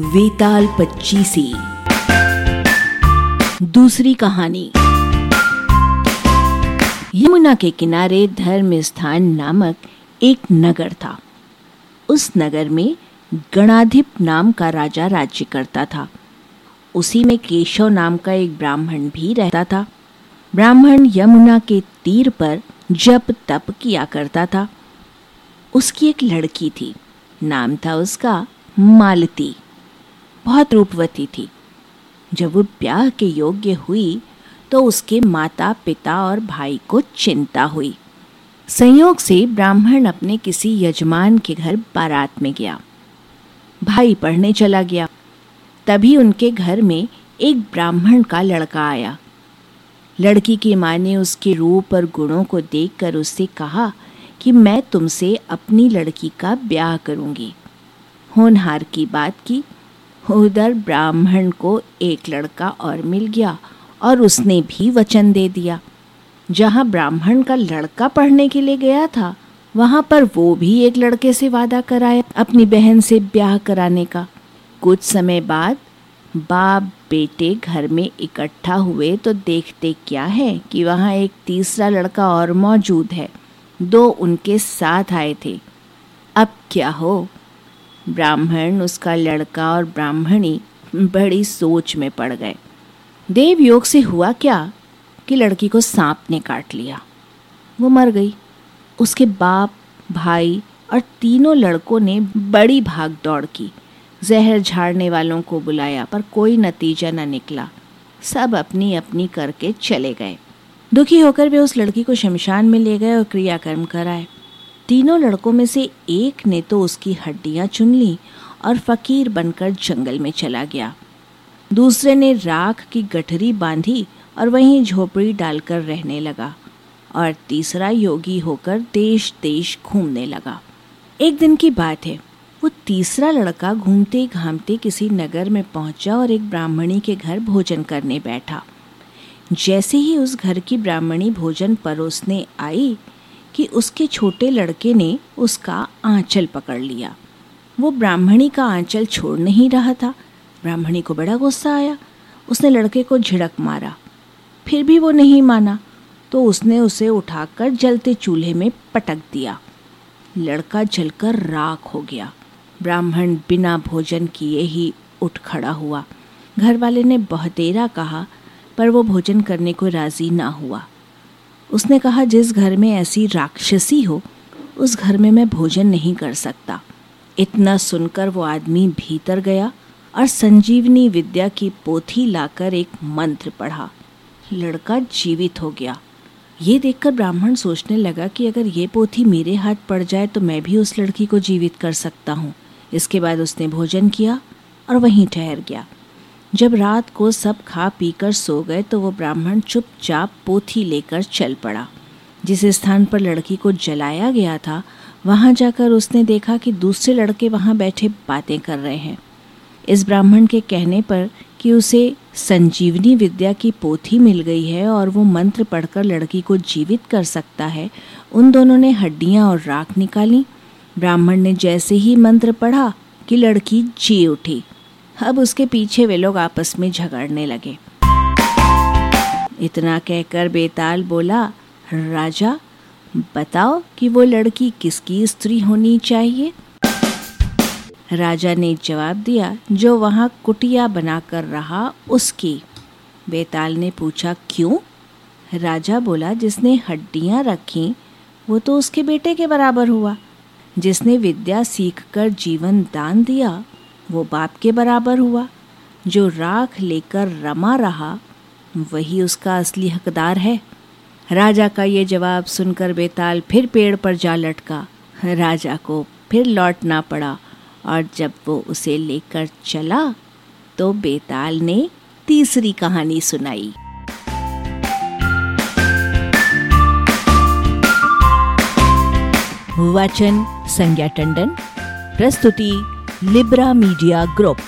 वेताल पच्चीसी। दूसरी कहानी। यमुना के किनारे धर्म स्थान नामक एक नगर था। उस नगर में गणाधिप नाम का राजा राज्य करता था। उसी में केशव नाम का एक ब्राह्मण भी रहता था। ब्राह्मण यमुना के तीर पर जप तप किया करता था। उसकी एक लड़की थी। नाम था उसका मालती। बहुत रूपवती थी। जब वो ब्याह के योग्य हुई तो उसके माता पिता और भाई को चिंता हुई। संयोग से ब्राह्मण अपने किसी यजमान के घर बारात में गया। भाई पढ़ने चला गया। तभी उनके घर में एक ब्राह्मण का लड़का आया। लड़की की माँ ने उसके रूप और गुणों को देखकर उससे कहा कि मैं तुमसे अपनी लड़की का ब्याह करूँगी। होनहार की बात की उधर ब्राह्मण को एक लड़का और मिल गया और उसने भी वचन दे दिया। जहाँ ब्राह्मण का लड़का पढ़ने के लिए गया था, वहाँ पर वो भी एक लड़के से वादा कराया अपनी बहन से ब्याह कराने का। कुछ समय बाद बाप बेटे घर में इकट्ठा हुए तो देखते क्या है कि वहाँ एक तीसरा लड़का और मौजूद है। दो उनके साथ आए थे। अब क्या हो? ब्राह्मण, उसका लड़का और ब्राह्मणी बड़ी सोच में पड़ गए। देव योग से हुआ क्या कि लड़की को सांप ने काट लिया। वो मर गई। उसके बाप, भाई और तीनों लड़कों ने बड़ी भाग दौड़ की। जहर झाड़ने वालों को बुलाया, पर कोई नतीजा न निकला। सब अपनी अपनी करके चले गए। दुखी होकर वे उस लड़की को शमशान में ले गए और क्रियाकर्म कराए। तीनों लड़कों में से एक ने तो उसकी हड्डियाँ चुन ली और फकीर बनकर जंगल में चला गया। दूसरे ने राख की गठरी बांधी और वहीं झोपड़ी डालकर रहने लगा और तीसरा योगी होकर देश देश घूमने लगा। एक दिन की बात है, वो तीसरा लड़का घूमते घामते किसी नगर में पहुँचा और एक ब्राह्मणी के घर भोजन करने बैठा। जैसे ही उस घर की ब्राह्मणी भोजन परोसने आई कि उसके छोटे लड़के ने उसका आंचल पकड़ लिया। वो ब्राह्मणी का आंचल छोड़ नहीं रहा था। ब्राह्मणी को बड़ा गुस्सा आया। उसने लड़के को झिड़क मारा। फिर भी वो नहीं माना तो उसने उसे उठाकर जलते चूल्हे में पटक दिया। लड़का जलकर राख हो गया। ब्राह्मण बिना भोजन किए ही उठ खड़ा हुआ। घर वाले ने बहतेरा कहा, पर वो भोजन करने को राज़ी ना हुआ। उसने कहा, जिस घर में ऐसी राक्षसी हो, उस घर में मैं भोजन नहीं कर सकता। इतना सुनकर वो आदमी भीतर गया और संजीवनी विद्या की पोथी लाकर एक मंत्र पढ़ा। लड़का जीवित हो गया। ये देखकर ब्राह्मण सोचने लगा कि अगर ये पोथी मेरे हाथ पड़ जाए तो मैं भी उस लड़की को जीवित कर सकता हूँ। इसके बाद उसने भोजन किया और वहीं ठहर गया। जब रात को सब खा पीकर सो गए तो वो ब्राह्मण चुपचाप पोथी लेकर चल पड़ा। जिस स्थान पर लड़की को जलाया गया था, वहाँ जाकर उसने देखा कि दूसरे लड़के वहाँ बैठे बातें कर रहे हैं। इस ब्राह्मण के कहने पर कि उसे संजीवनी विद्या की पोथी मिल गई है और वो मंत्र पढ़कर लड़की को जीवित कर सकता है, उन दोनों ने हड्डियाँ और राख निकाली। ब्राह्मण ने जैसे ही मंत्र पढ़ा कि लड़की जी उठी। अब उसके पीछे वे लोग आपस में झगड़ने लगे। इतना कहकर बेताल बोला, राजा, बताओ कि वो लड़की किसकी स्त्री होनी चाहिए? राजा ने जवाब दिया, जो वहाँ कुटिया बनाकर रहा, उसकी। बेताल ने पूछा, क्यों? राजा बोला, जिसने हड्डियाँ रखी, वो तो उसके बेटे के बराबर हुआ। जिसने विद्या सीखकर जीवन दान दिया वो बाप के बराबर हुआ। जो राख लेकर रमा रहा, वही उसका असली हकदार है। राजा का ये जवाब सुनकर बेताल फिर पेड़ पर जा लटका। राजा को फिर लौटना पड़ा और जब वो उसे लेकर चला तो बेताल ने तीसरी कहानी सुनाई। वाचन संज्ञा टंडन, प्रस्तुति लिब्रा मीडिया ग्रुप